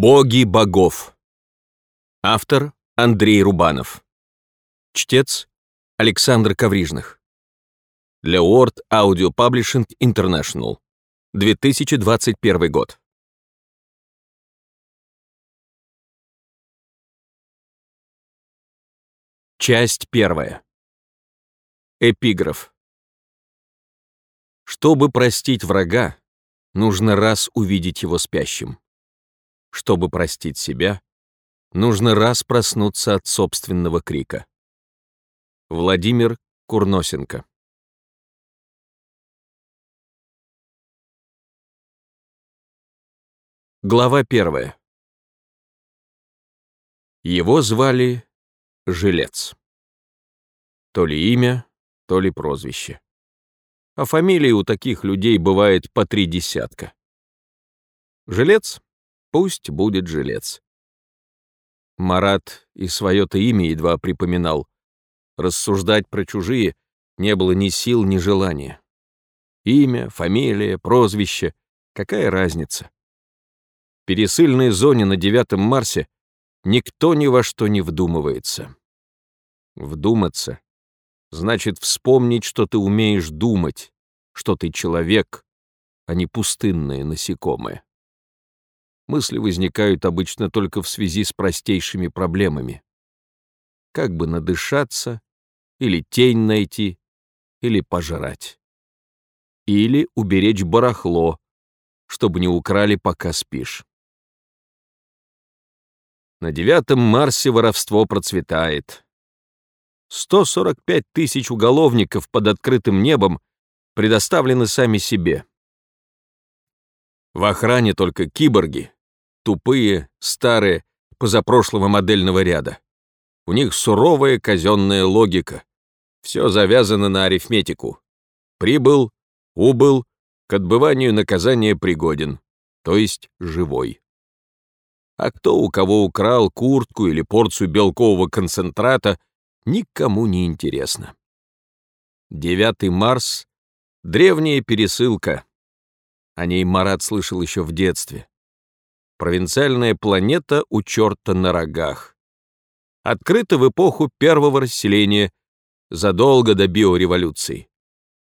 Боги богов. Автор Андрей Рубанов. Чтец Александр Коврижных. Для Word Audio Publishing International. 2021 год. Часть первая. Эпиграф. Чтобы простить врага, нужно раз увидеть его спящим. Чтобы простить себя, нужно раз проснуться от собственного крика. Владимир Курносенко Глава первая. Его звали Жилец. То ли имя, то ли прозвище. А фамилии у таких людей бывает по три десятка. Жилец Пусть будет жилец. Марат и свое-то имя едва припоминал. Рассуждать про чужие не было ни сил, ни желания. Имя, фамилия, прозвище — какая разница? В пересыльной зоне на девятом Марсе никто ни во что не вдумывается. Вдуматься — значит вспомнить, что ты умеешь думать, что ты человек, а не пустынное насекомое мысли возникают обычно только в связи с простейшими проблемами. Как бы надышаться, или тень найти, или пожрать. Или уберечь барахло, чтобы не украли, пока спишь. На девятом Марсе воровство процветает. 145 тысяч уголовников под открытым небом предоставлены сами себе. В охране только киборги, тупые, старые, позапрошлого модельного ряда. У них суровая казенная логика. Все завязано на арифметику. Прибыл, убыл, к отбыванию наказания пригоден, то есть живой. А кто у кого украл куртку или порцию белкового концентрата, никому не интересно. Девятый Марс — древняя пересылка. О ней Марат слышал еще в детстве. Провинциальная планета у черта на рогах. Открыта в эпоху первого расселения, задолго до биореволюции.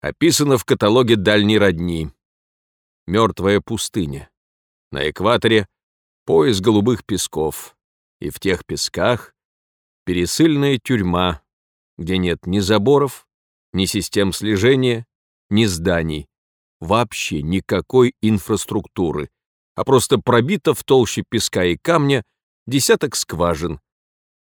Описана в каталоге дальней родни. Мертвая пустыня. На экваторе пояс голубых песков. И в тех песках пересыльная тюрьма, где нет ни заборов, ни систем слежения, ни зданий, вообще никакой инфраструктуры, а просто пробито в толще песка и камня десяток скважин,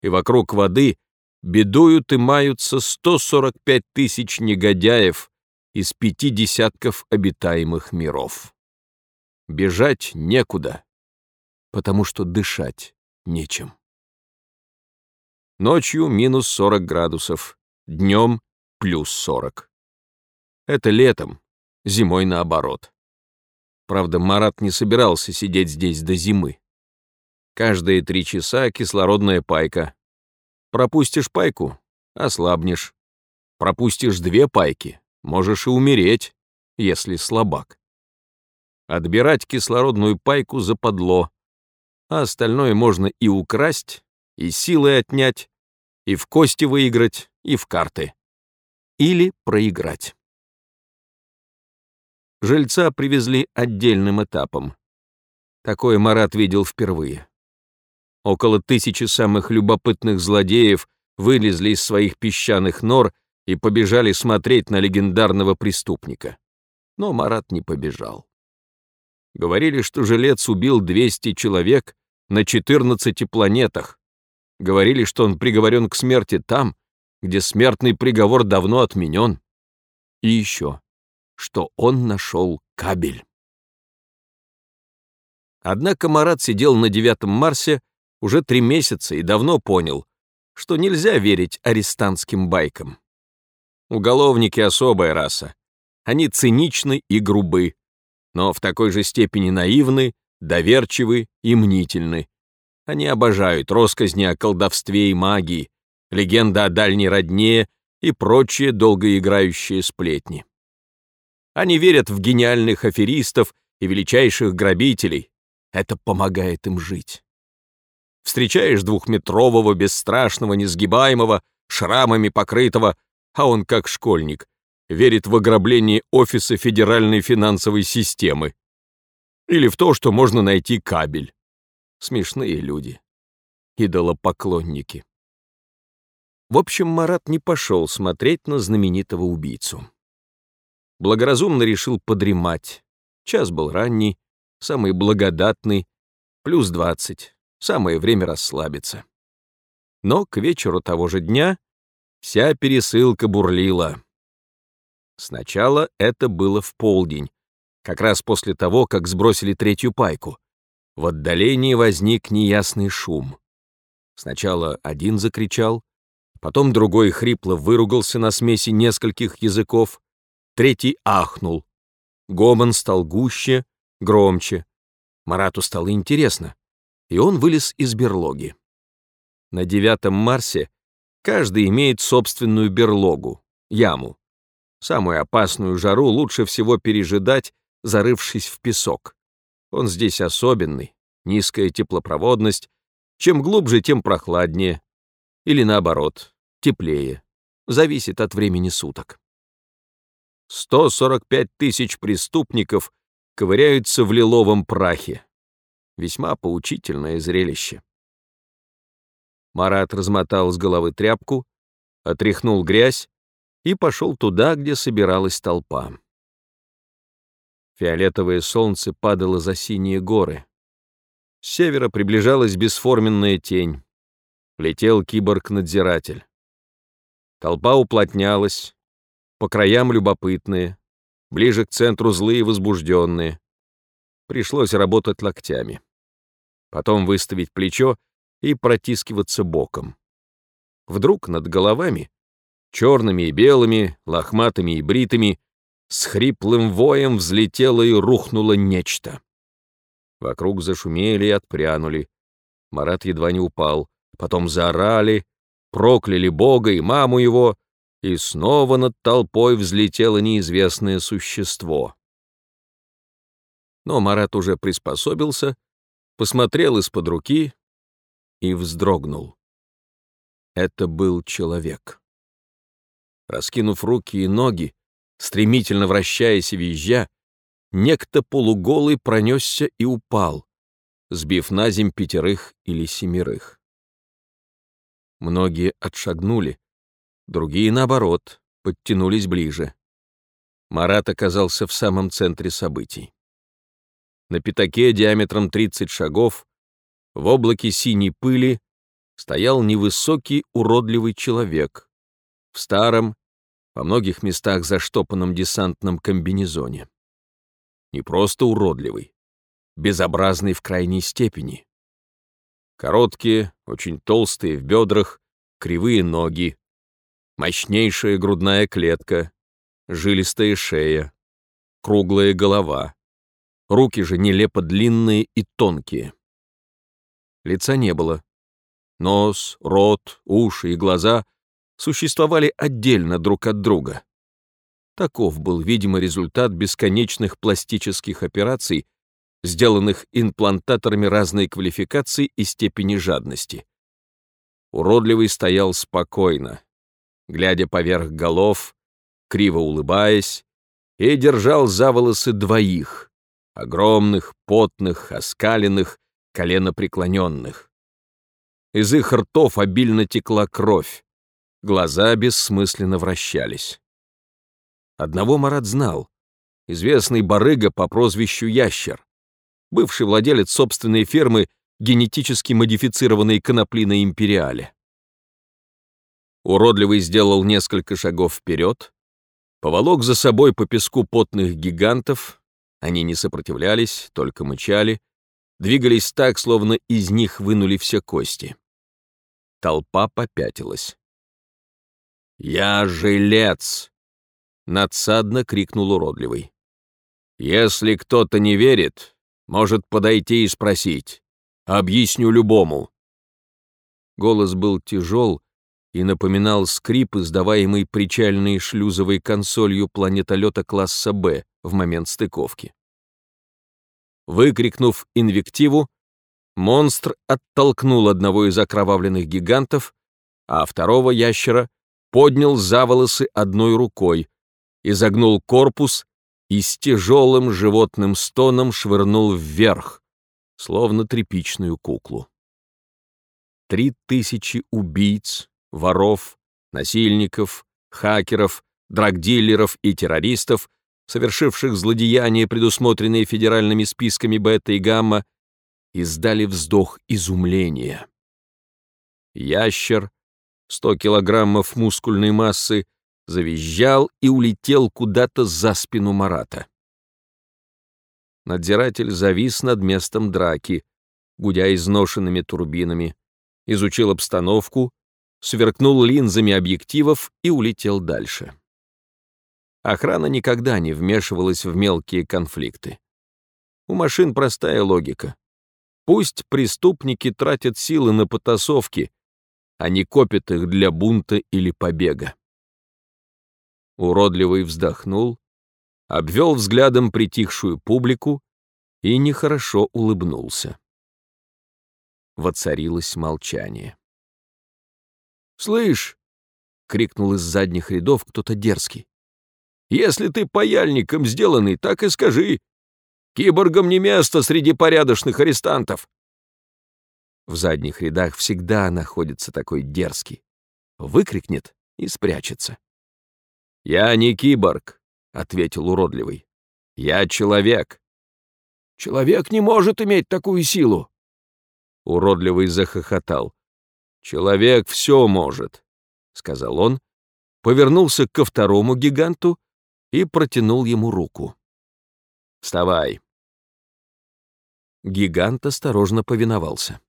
и вокруг воды бедуют и маются 145 тысяч негодяев из пяти десятков обитаемых миров. Бежать некуда, потому что дышать нечем. Ночью минус 40 градусов, днем плюс 40. Это летом, зимой наоборот. Правда, Марат не собирался сидеть здесь до зимы. Каждые три часа кислородная пайка. Пропустишь пайку — ослабнешь. Пропустишь две пайки — можешь и умереть, если слабак. Отбирать кислородную пайку западло, а остальное можно и украсть, и силой отнять, и в кости выиграть, и в карты. Или проиграть. Жильца привезли отдельным этапом. Такое Марат видел впервые. Около тысячи самых любопытных злодеев вылезли из своих песчаных нор и побежали смотреть на легендарного преступника. Но Марат не побежал. Говорили, что жилец убил 200 человек на 14 планетах. Говорили, что он приговорен к смерти там, где смертный приговор давно отменен. И еще что он нашел кабель. Однако Марат сидел на девятом Марсе уже три месяца и давно понял, что нельзя верить арестантским байкам. Уголовники — особая раса. Они циничны и грубы, но в такой же степени наивны, доверчивы и мнительны. Они обожают росказни о колдовстве и магии, легенда о дальней родне и прочие долгоиграющие сплетни. Они верят в гениальных аферистов и величайших грабителей, Это помогает им жить. Встречаешь двухметрового, бесстрашного, несгибаемого, шрамами покрытого, а он как школьник, верит в ограбление офиса Федеральной финансовой системы. Или в то, что можно найти кабель. Смешные люди. Идолопоклонники. В общем, Марат не пошел смотреть на знаменитого убийцу. Благоразумно решил подремать. Час был ранний, самый благодатный, плюс двадцать, самое время расслабиться. Но к вечеру того же дня вся пересылка бурлила. Сначала это было в полдень, как раз после того, как сбросили третью пайку. В отдалении возник неясный шум. Сначала один закричал, потом другой хрипло выругался на смеси нескольких языков, третий ахнул. Гомон стал гуще, громче. Марату стало интересно, и он вылез из берлоги. На девятом Марсе каждый имеет собственную берлогу, яму. Самую опасную жару лучше всего пережидать, зарывшись в песок. Он здесь особенный, низкая теплопроводность. Чем глубже, тем прохладнее. Или наоборот, теплее. Зависит от времени суток. 145 тысяч преступников ковыряются в лиловом прахе. Весьма поучительное зрелище. Марат размотал с головы тряпку, отряхнул грязь и пошел туда, где собиралась толпа. Фиолетовое солнце падало за синие горы. С севера приближалась бесформенная тень. Летел киборг-надзиратель. Толпа уплотнялась, по краям любопытные, ближе к центру злые и возбужденные. Пришлось работать локтями. Потом выставить плечо и протискиваться боком. Вдруг над головами черными и белыми, лохматыми и бритыми, с хриплым воем взлетело и рухнуло нечто. Вокруг зашумели и отпрянули. Марат едва не упал. Потом заорали, прокляли Бога и маму его, и снова над толпой взлетело неизвестное существо. Но Марат уже приспособился, посмотрел из-под руки и вздрогнул. Это был человек. Раскинув руки и ноги, стремительно вращаясь и визжа, некто полуголый пронесся и упал, сбив на земь пятерых или семерых. Многие отшагнули, другие, наоборот, подтянулись ближе. Марат оказался в самом центре событий. На пятаке диаметром 30 шагов, в облаке синей пыли, стоял невысокий уродливый человек в старом, во многих местах заштопанном десантном комбинезоне. Не просто уродливый, безобразный в крайней степени. Короткие, очень толстые в бедрах, кривые ноги, мощнейшая грудная клетка, жилистая шея, круглая голова, руки же нелепо длинные и тонкие. Лица не было. Нос, рот, уши и глаза — существовали отдельно друг от друга. Таков был, видимо, результат бесконечных пластических операций, сделанных имплантаторами разной квалификации и степени жадности. Уродливый стоял спокойно, глядя поверх голов, криво улыбаясь, и держал за волосы двоих, огромных, потных, оскаленных, коленопреклоненных. Из их ртов обильно текла кровь, Глаза бессмысленно вращались. Одного Марат знал. Известный барыга по прозвищу Ящер. Бывший владелец собственной фермы генетически модифицированной конопли на Империале. Уродливый сделал несколько шагов вперед, поволок за собой по песку потных гигантов, они не сопротивлялись, только мычали, двигались так, словно из них вынули все кости. Толпа попятилась. «Я жилец!» — надсадно крикнул уродливый. «Если кто-то не верит, может подойти и спросить. Объясню любому». Голос был тяжел и напоминал скрип, издаваемый причальной шлюзовой консолью планетолета класса «Б» в момент стыковки. Выкрикнув инвективу, монстр оттолкнул одного из окровавленных гигантов, а второго ящера поднял за волосы одной рукой, изогнул корпус и с тяжелым животным стоном швырнул вверх, словно тряпичную куклу. Три тысячи убийц, воров, насильников, хакеров, драгдилеров и террористов, совершивших злодеяния, предусмотренные федеральными списками бета и гамма, издали вздох изумления. Ящер, сто килограммов мускульной массы, завизжал и улетел куда-то за спину Марата. Надзиратель завис над местом драки, гудя изношенными турбинами, изучил обстановку, сверкнул линзами объективов и улетел дальше. Охрана никогда не вмешивалась в мелкие конфликты. У машин простая логика. Пусть преступники тратят силы на потасовки, а не копят их для бунта или побега. Уродливый вздохнул, обвел взглядом притихшую публику и нехорошо улыбнулся. Воцарилось молчание. «Слышь!» — крикнул из задних рядов кто-то дерзкий. «Если ты паяльником сделанный, так и скажи. Киборгам не место среди порядочных арестантов». В задних рядах всегда находится такой дерзкий. Выкрикнет и спрячется. «Я не киборг», — ответил уродливый. «Я человек». «Человек не может иметь такую силу». Уродливый захохотал. «Человек все может», — сказал он, повернулся ко второму гиганту и протянул ему руку. «Вставай». Гигант осторожно повиновался.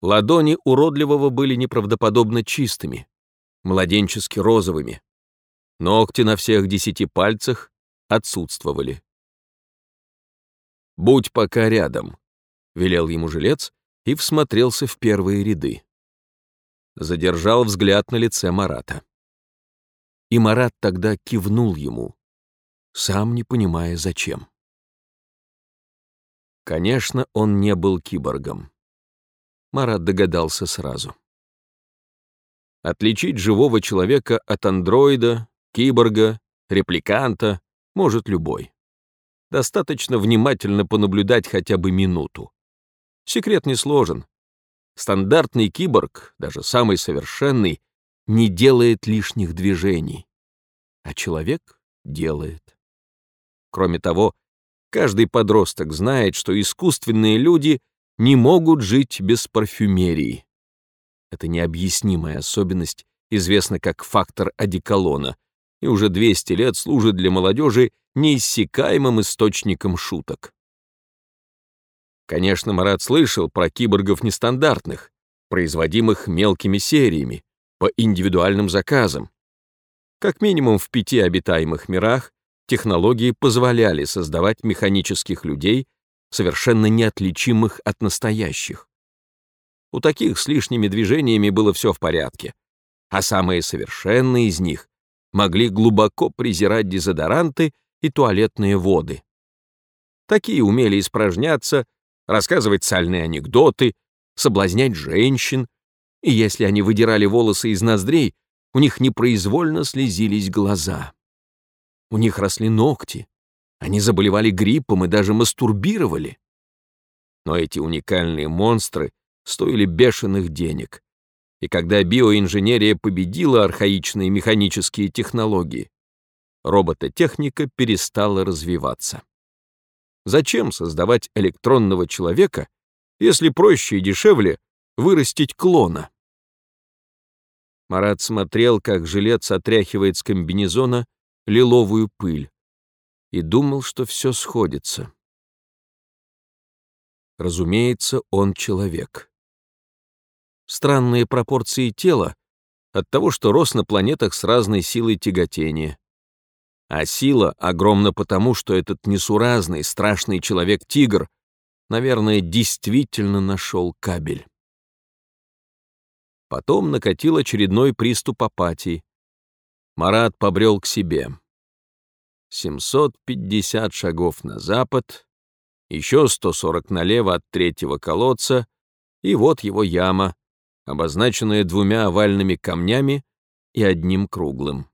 Ладони уродливого были неправдоподобно чистыми, младенчески розовыми. Ногти на всех десяти пальцах отсутствовали. «Будь пока рядом», — велел ему жилец и всмотрелся в первые ряды. Задержал взгляд на лице Марата. И Марат тогда кивнул ему, сам не понимая зачем. Конечно, он не был киборгом. Марат догадался сразу. Отличить живого человека от андроида, киборга, репликанта может любой. Достаточно внимательно понаблюдать хотя бы минуту. Секрет не сложен. Стандартный киборг, даже самый совершенный, не делает лишних движений. А человек делает. Кроме того, каждый подросток знает, что искусственные люди не могут жить без парфюмерии. Эта необъяснимая особенность известна как фактор одеколона и уже 200 лет служит для молодежи неиссякаемым источником шуток. Конечно, Марат слышал про киборгов нестандартных, производимых мелкими сериями, по индивидуальным заказам. Как минимум в пяти обитаемых мирах технологии позволяли создавать механических людей, совершенно неотличимых от настоящих. У таких с лишними движениями было все в порядке, а самые совершенные из них могли глубоко презирать дезодоранты и туалетные воды. Такие умели испражняться, рассказывать сальные анекдоты, соблазнять женщин, и если они выдирали волосы из ноздрей, у них непроизвольно слезились глаза. У них росли ногти, они заболевали гриппом и даже мастурбировали. Но эти уникальные монстры стоили бешеных денег. И когда биоинженерия победила архаичные механические технологии, робототехника перестала развиваться. Зачем создавать электронного человека, если проще и дешевле вырастить клона? Марат смотрел, как жилец отряхивает с комбинезона лиловую пыль, и думал, что все сходится. Разумеется, он человек странные пропорции тела от того, что рос на планетах с разной силой тяготения. А сила огромна потому, что этот несуразный, страшный человек-тигр, наверное, действительно нашел кабель. Потом накатил очередной приступ апатии. Марат побрел к себе. 750 шагов на запад, Еще 140 налево от третьего колодца, и вот его яма, обозначенная двумя овальными камнями и одним круглым.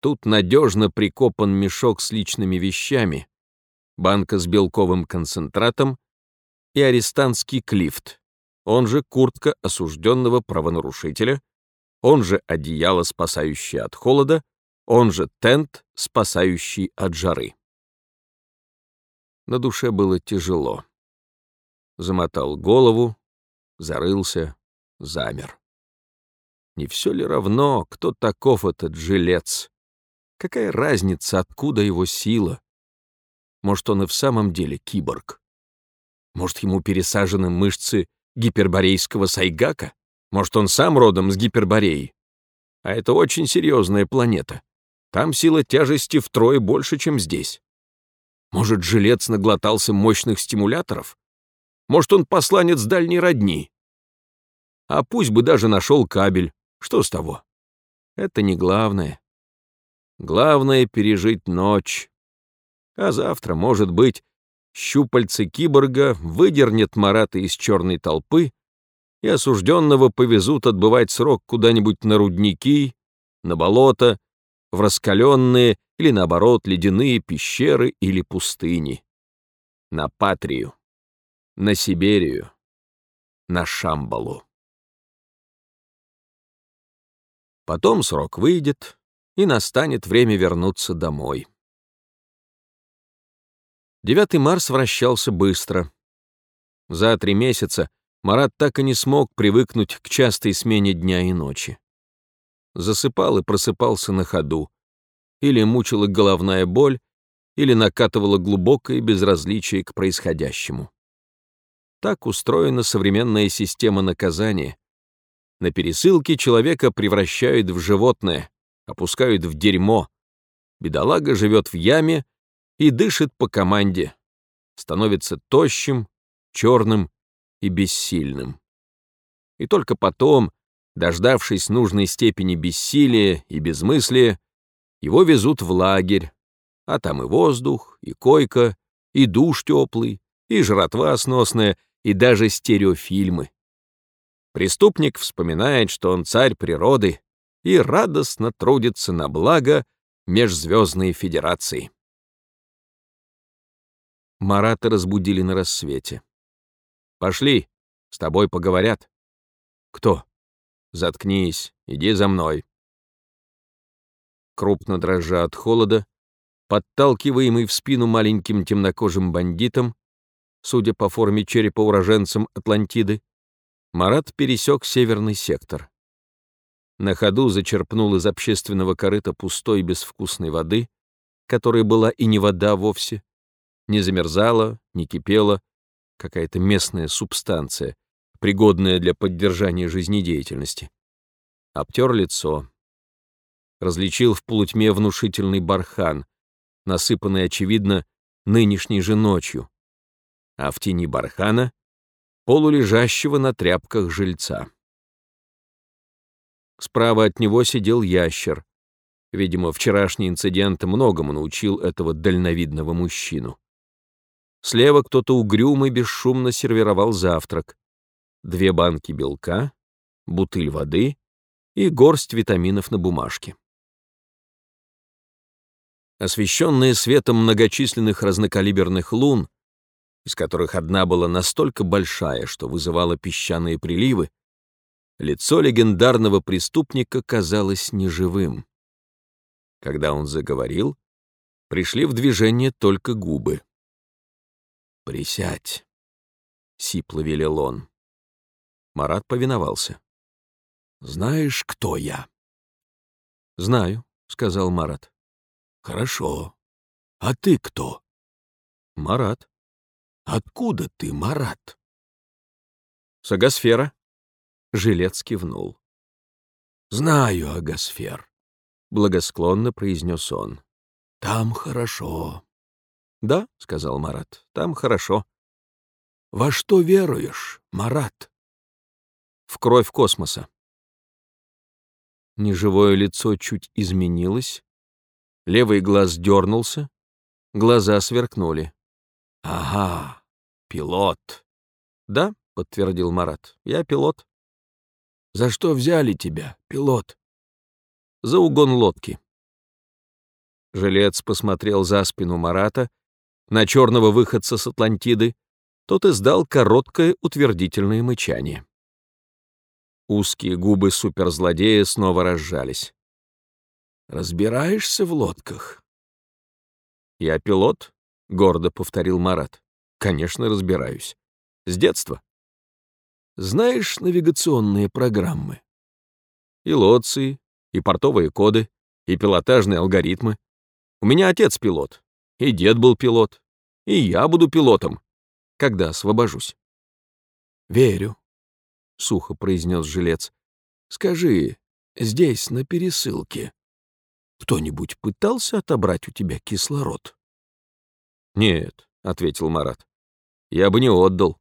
Тут надежно прикопан мешок с личными вещами, банка с белковым концентратом и арестантский клифт, он же куртка осужденного правонарушителя, он же одеяло, спасающее от холода, он же тент, спасающий от жары. На душе было тяжело. Замотал голову, зарылся, замер. Не все ли равно, кто таков этот жилец? Какая разница, откуда его сила? Может, он и в самом деле киборг? Может, ему пересажены мышцы гиперборейского сайгака? Может, он сам родом с Гипербореи? А это очень серьезная планета. Там сила тяжести втрое больше, чем здесь. Может, жилец наглотался мощных стимуляторов? Может, он посланец дальней родни? А пусть бы даже нашел кабель. Что с того? Это не главное. Главное — пережить ночь. А завтра, может быть, щупальцы киборга выдернет Марата из черной толпы, и осужденного повезут отбывать срок куда-нибудь на рудники, на болото, в раскаленные или, наоборот, ледяные пещеры или пустыни. На Патрию, на Сибирию, на Шамбалу. Потом срок выйдет, и настанет время вернуться домой. Девятый Марс вращался быстро. За три месяца Марат так и не смог привыкнуть к частой смене дня и ночи. Засыпал и просыпался на ходу. Или мучила головная боль, или накатывала глубокое безразличие к происходящему. Так устроена современная система наказания. На пересылке человека превращают в животное, опускают в дерьмо. Бедолага живет в яме и дышит по команде, становится тощим, черным и бессильным. И только потом, дождавшись нужной степени бессилия и безмыслия, его везут в лагерь, а там и воздух, и койка, и душ теплый, и жратва сносная, и даже стереофильмы. Преступник вспоминает, что он царь природы и радостно трудится на благо Межзвездной Федерации. Марата разбудили на рассвете. «Пошли, с тобой поговорят». «Кто?» «Заткнись, иди за мной». Крупно дрожа от холода, подталкиваемый в спину маленьким темнокожим бандитом, судя по форме черепа уроженцем Атлантиды, Марат пересек северный сектор. На ходу зачерпнул из общественного корыта пустой безвкусной воды, которая была и не вода вовсе, не замерзала, не кипела, какая-то местная субстанция, пригодная для поддержания жизнедеятельности. Обтер лицо. Различил в полутьме внушительный бархан, насыпанный, очевидно, нынешней же ночью, а в тени бархана — полулежащего на тряпках жильца. Справа от него сидел ящер. Видимо, вчерашний инцидент многому научил этого дальновидного мужчину. Слева кто-то угрюмо и бесшумно сервировал завтрак. Две банки белка, бутыль воды и горсть витаминов на бумажке. Освещенные светом многочисленных разнокалиберных лун, из которых одна была настолько большая, что вызывала песчаные приливы, лицо легендарного преступника казалось неживым. Когда он заговорил, пришли в движение только губы. «Присядь», — сипло велел он. Марат повиновался. «Знаешь, кто я?» «Знаю», — сказал Марат. «Хорошо. А ты кто?» «Марат». «Откуда ты, Марат?» «Сагосфера». Жилец кивнул. «Знаю, Агосфер», — благосклонно произнес он. «Там хорошо. «Да», — сказал Марат, — «там хорошо». «Во что веруешь, Марат?» «В кровь космоса». Неживое лицо чуть изменилось, левый глаз дернулся, глаза сверкнули. Ага, пилот. Да, подтвердил Марат, я пилот. За что взяли тебя, пилот? За угон лодки. Жилец посмотрел за спину Марата, на черного выходца с Атлантиды, тот издал короткое утвердительное мычание. Узкие губы суперзлодея снова разжались. «Разбираешься в лодках?» «Я пилот», — гордо повторил Марат. «Конечно, разбираюсь. С детства». «Знаешь навигационные программы?» «И лоции, и портовые коды, и пилотажные алгоритмы. У меня отец пилот, и дед был пилот, и я буду пилотом, когда освобожусь». «Верю», — сухо произнес жилец. «Скажи, здесь, на пересылке, кто-нибудь пытался отобрать у тебя кислород?» «Нет», — ответил Марат, — «я бы не отдал.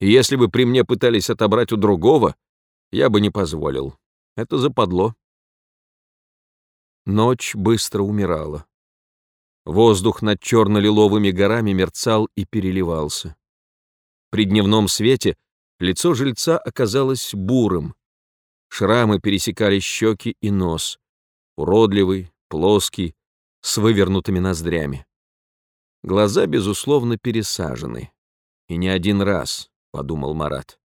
И если бы при мне пытались отобрать у другого, я бы не позволил. Это западло». Ночь быстро умирала. Воздух над черно-лиловыми горами мерцал и переливался. При дневном свете — Лицо жильца оказалось бурым. Шрамы пересекали щеки и нос. Уродливый, плоский, с вывернутыми ноздрями. Глаза, безусловно, пересажены. И не один раз, — подумал Марат.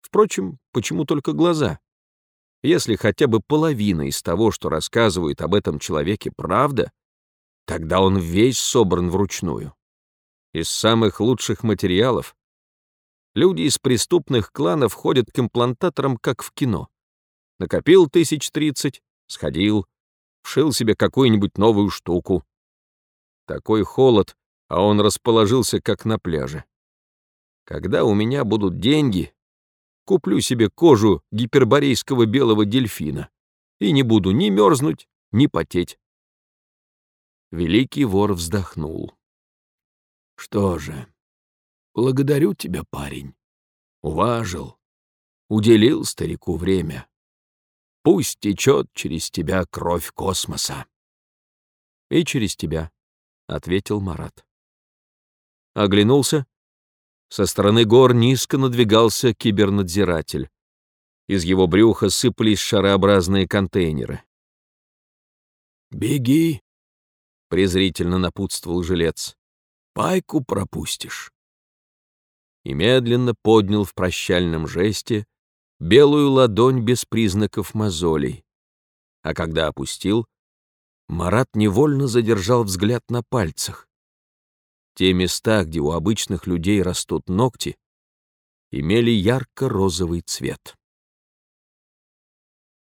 Впрочем, почему только глаза? Если хотя бы половина из того, что рассказывают об этом человеке, правда, тогда он весь собран вручную. Из самых лучших материалов, Люди из преступных кланов ходят к имплантаторам, как в кино. Накопил тысяч тридцать, сходил, вшил себе какую-нибудь новую штуку. Такой холод, а он расположился, как на пляже. Когда у меня будут деньги, куплю себе кожу гиперборейского белого дельфина и не буду ни мерзнуть, ни потеть. Великий вор вздохнул. Что же, Благодарю тебя, парень. Уважил. Уделил старику время. Пусть течет через тебя кровь космоса. И через тебя, — ответил Марат. Оглянулся. Со стороны гор низко надвигался кибернадзиратель. Из его брюха сыпались шарообразные контейнеры. «Беги!» — презрительно напутствовал жилец. «Пайку пропустишь» и медленно поднял в прощальном жесте белую ладонь без признаков мозолей. А когда опустил, Марат невольно задержал взгляд на пальцах. Те места, где у обычных людей растут ногти, имели ярко-розовый цвет.